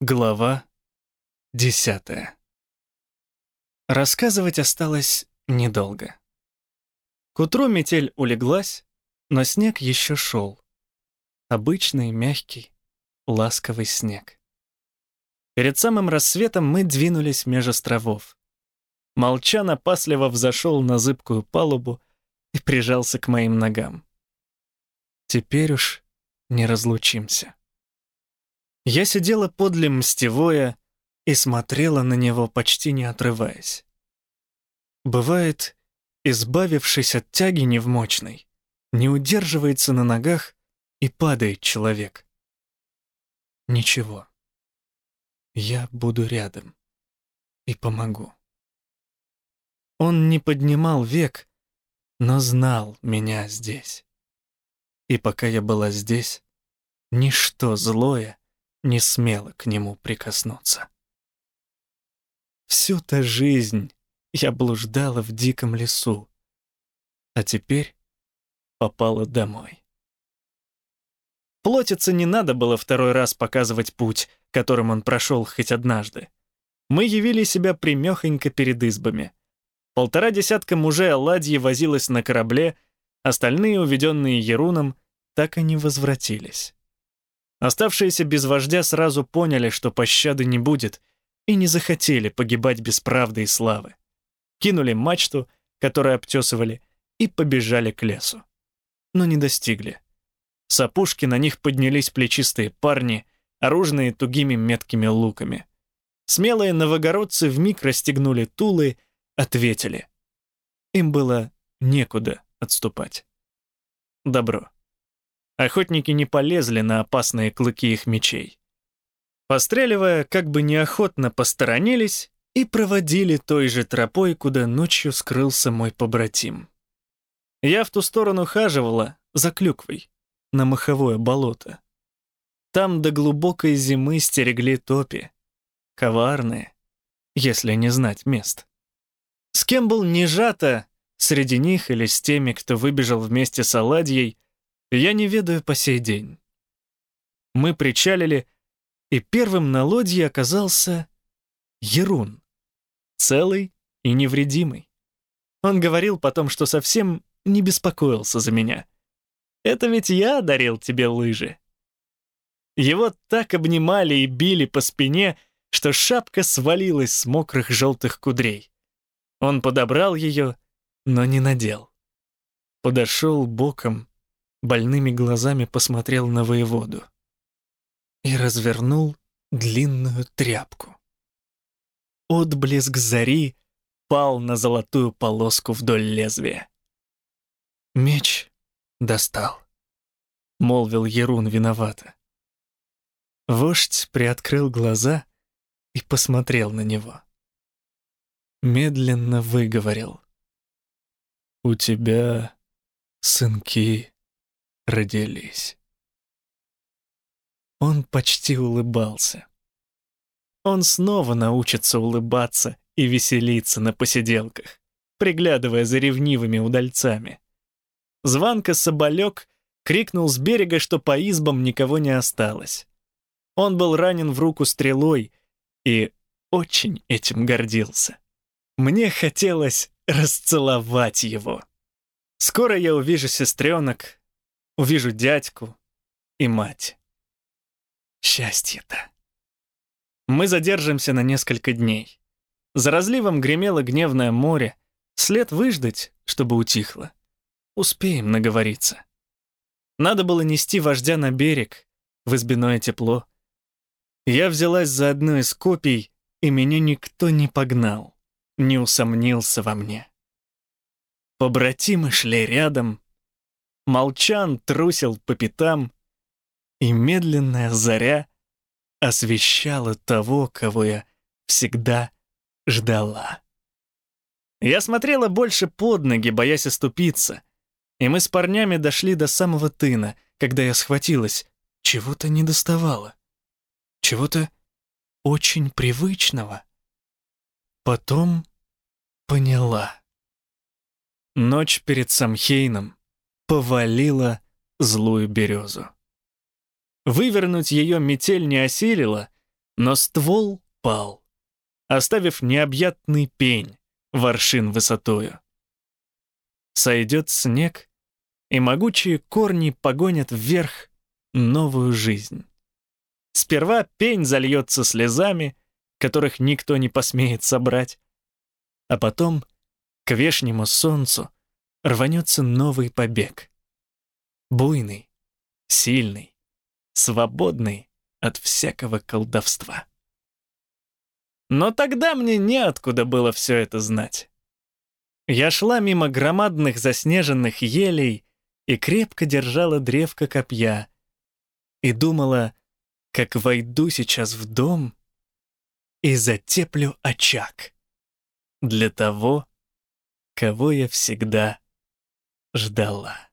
Глава десятая. Рассказывать осталось недолго. К утру метель улеглась, но снег еще шел. Обычный, мягкий, ласковый снег. Перед самым рассветом мы двинулись меж островов. Молчан опасливо взошел на зыбкую палубу и прижался к моим ногам. Теперь уж не разлучимся. Я сидела подле мстевое и смотрела на него, почти не отрываясь. Бывает, избавившись от тяги невмочной, не удерживается на ногах и падает человек. Ничего. Я буду рядом и помогу. Он не поднимал век, но знал меня здесь. И пока я была здесь, ничто злое не смело к нему прикоснуться. Всю-то жизнь я блуждала в диком лесу, а теперь попала домой. Плотице не надо было второй раз показывать путь, которым он прошел хоть однажды. Мы явили себя примехонько перед избами. Полтора десятка мужей оладьи возилось на корабле, остальные, уведенные Еруном, так и не возвратились. Оставшиеся без вождя сразу поняли, что пощады не будет, и не захотели погибать без правды и славы. Кинули мачту, которую обтесывали, и побежали к лесу. Но не достигли. С опушки на них поднялись плечистые парни, оружные тугими меткими луками. Смелые новогородцы вмиг расстегнули тулы, ответили. Им было некуда отступать. Добро. Охотники не полезли на опасные клыки их мечей. Постреливая, как бы неохотно посторонились и проводили той же тропой, куда ночью скрылся мой побратим. Я в ту сторону хаживала, за клюквой, на маховое болото. Там до глубокой зимы стерегли топи. Коварные, если не знать мест. С кем был не жато, среди них или с теми, кто выбежал вместе с оладьей, я не ведаю по сей день. Мы причалили, и первым на лодье оказался Ерун, целый и невредимый. Он говорил потом, что совсем не беспокоился за меня. Это ведь я дарил тебе лыжи. Его так обнимали и били по спине, что шапка свалилась с мокрых желтых кудрей. Он подобрал ее, но не надел. Подошел боком больными глазами посмотрел на воеводу и развернул длинную тряпку. Отблеск зари пал на золотую полоску вдоль лезвия. «Меч достал», — молвил Ерун виновато. Вождь приоткрыл глаза и посмотрел на него. Медленно выговорил. «У тебя сынки родились. Он почти улыбался. Он снова научится улыбаться и веселиться на посиделках, приглядывая за ревнивыми удальцами. Званка Соболек крикнул с берега, что по избам никого не осталось. Он был ранен в руку стрелой и очень этим гордился. Мне хотелось расцеловать его. Скоро я увижу сестренок, увижу дядьку и мать. Счастье-то. Мы задержимся на несколько дней. За разливом гремело гневное море, след выждать, чтобы утихло. Успеем наговориться. Надо было нести вождя на берег, в избиное тепло. Я взялась за одну из копий, и меня никто не погнал, не усомнился во мне. Побратимы шли рядом, Молчан трусил по пятам, и медленная заря освещала того, кого я всегда ждала. Я смотрела больше под ноги, боясь оступиться, и мы с парнями дошли до самого тына, когда я схватилась, чего-то не доставало, чего-то очень привычного. Потом поняла. Ночь перед Самхейном повалила злую березу. Вывернуть ее метель не осилила, но ствол пал, оставив необъятный пень воршин высотою. Сойдет снег, и могучие корни погонят вверх новую жизнь. Сперва пень зальется слезами, которых никто не посмеет собрать, а потом к вешнему солнцу рванется новый побег. Буйный, сильный, свободный от всякого колдовства. Но тогда мне неоткуда было все это знать. Я шла мимо громадных заснеженных елей и крепко держала древко копья и думала, как войду сейчас в дом и затеплю очаг для того, кого я всегда ждала.